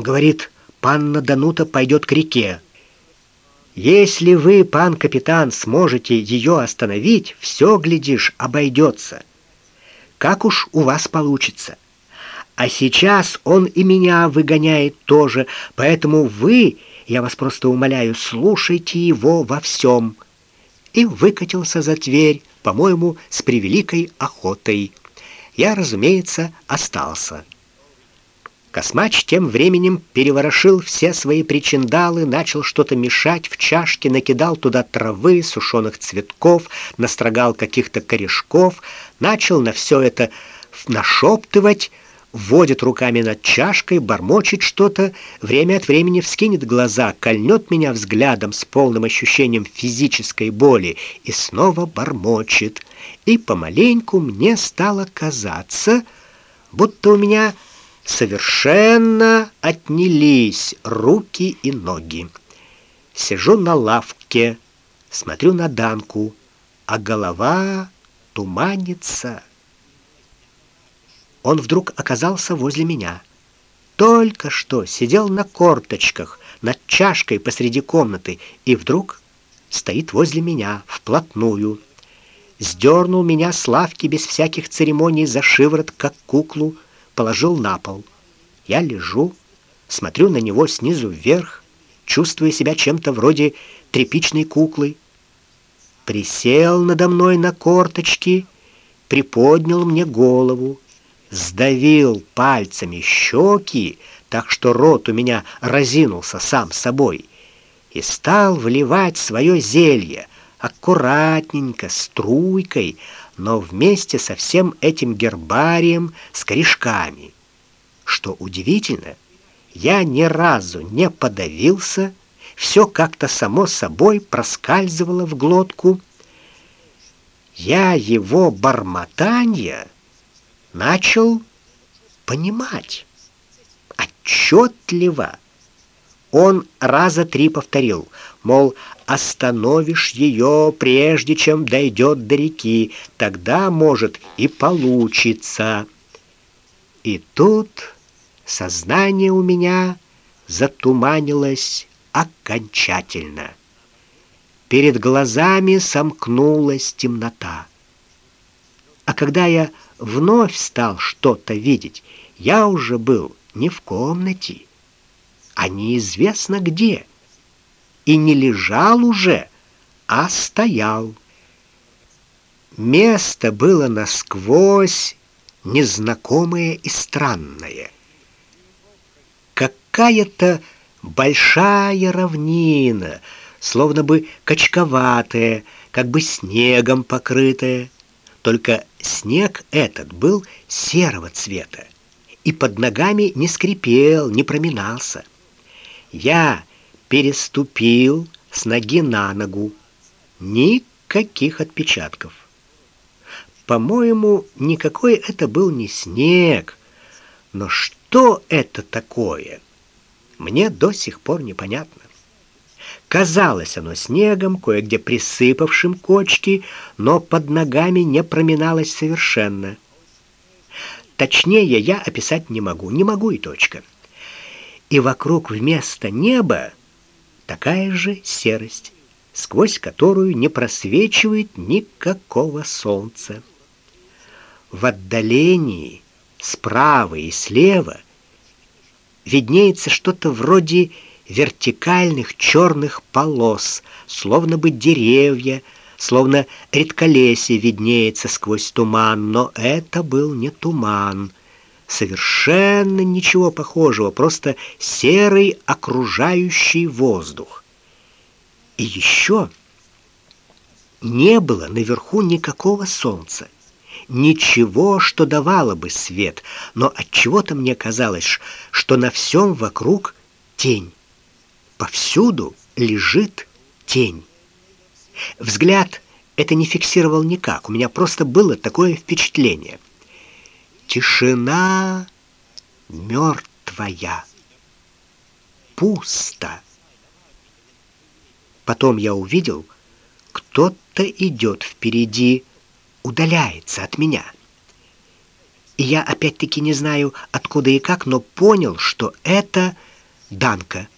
Он говорит, панна Данута пойдет к реке. Если вы, пан капитан, сможете ее остановить, все глядишь, обойдется. Как уж у вас получится. А сейчас он и меня выгоняет тоже, поэтому вы, я вас просто умоляю, слушайте его во всем. И выкатился за дверь, по-моему, с превеликой охотой. Я, разумеется, остался. Космач тем временем переворошил все свои причиндалы, начал что-то мешать в чашке, накидал туда травы, сушеных цветков, настрогал каких-то корешков, начал на все это нашептывать, водит руками над чашкой, бормочет что-то, время от времени вскинет глаза, кольнет меня взглядом с полным ощущением физической боли и снова бормочет. И помаленьку мне стало казаться, будто у меня совершенно отнялись руки и ноги. Сижу на лавке, смотрю на Данку, а голова туманится. Он вдруг оказался возле меня. Только что сидел на корточках над чашкой посреди комнаты и вдруг стоит возле меня вплотную. Сдернул меня с лавки без всяких церемоний за шиворот, как куклу, положил на пол. Я лежу, смотрю на него снизу вверх, чувствуя себя чем-то вроде тряпичной куклы. Присел надо мной на корточки, приподнял мне голову, сдавил пальцами щеки, так что рот у меня разинулся сам собой, и стал вливать свое зелье, аккуратненько, струйкой, но вместе со всем этим гербарием с корешками. Что удивительно, я ни разу не подавился, все как-то само собой проскальзывало в глотку. Я его бормотание начал понимать отчетливо. Он раза три повторил, мол, остановишь ее, прежде чем дойдет до реки, тогда, может, и получится. И тут сознание у меня затуманилось окончательно. Перед глазами сомкнулась темнота. А когда я вновь стал что-то видеть, я уже был не в комнате, а неизвестно где и не лежал уже, а стоял. Место было насквозь незнакомое и странное. Какая-то большая равнина, словно бы качковатая, как бы снегом покрытая. Только снег этот был серого цвета и под ногами не скрипел, не проминался. Я переступил с ноги на ногу. Никаких отпечатков. По-моему, никакой это был не снег. Но что это такое? Мне до сих пор непонятно. Казалось оно снегом, кое-где присыпавшим кочки, но под ногами не проминалось совершенно. Точнее я описать не могу, не могу и точка. И вокруг вместо неба такая же серость, сквозь которую не просвечивает никакого солнца. В отдалении, справа и слева, виднеется что-то вроде вертикальных черных полос, словно бы деревья, словно редколесье виднеется сквозь туман, но это был не туман совершенно ничего похожего, просто серый окружающий воздух. И еще не было наверху никакого солнца, ничего, что давало бы свет, но от чего-то мне казалось, что на всем вокруг тень. Повсюду лежит тень. Взгляд это не фиксировал никак. У меня просто было такое впечатление. Тишина мертвая. Пусто. Потом я увидел, кто-то идет впереди, удаляется от меня. И я опять-таки не знаю, откуда и как, но понял, что это Данка.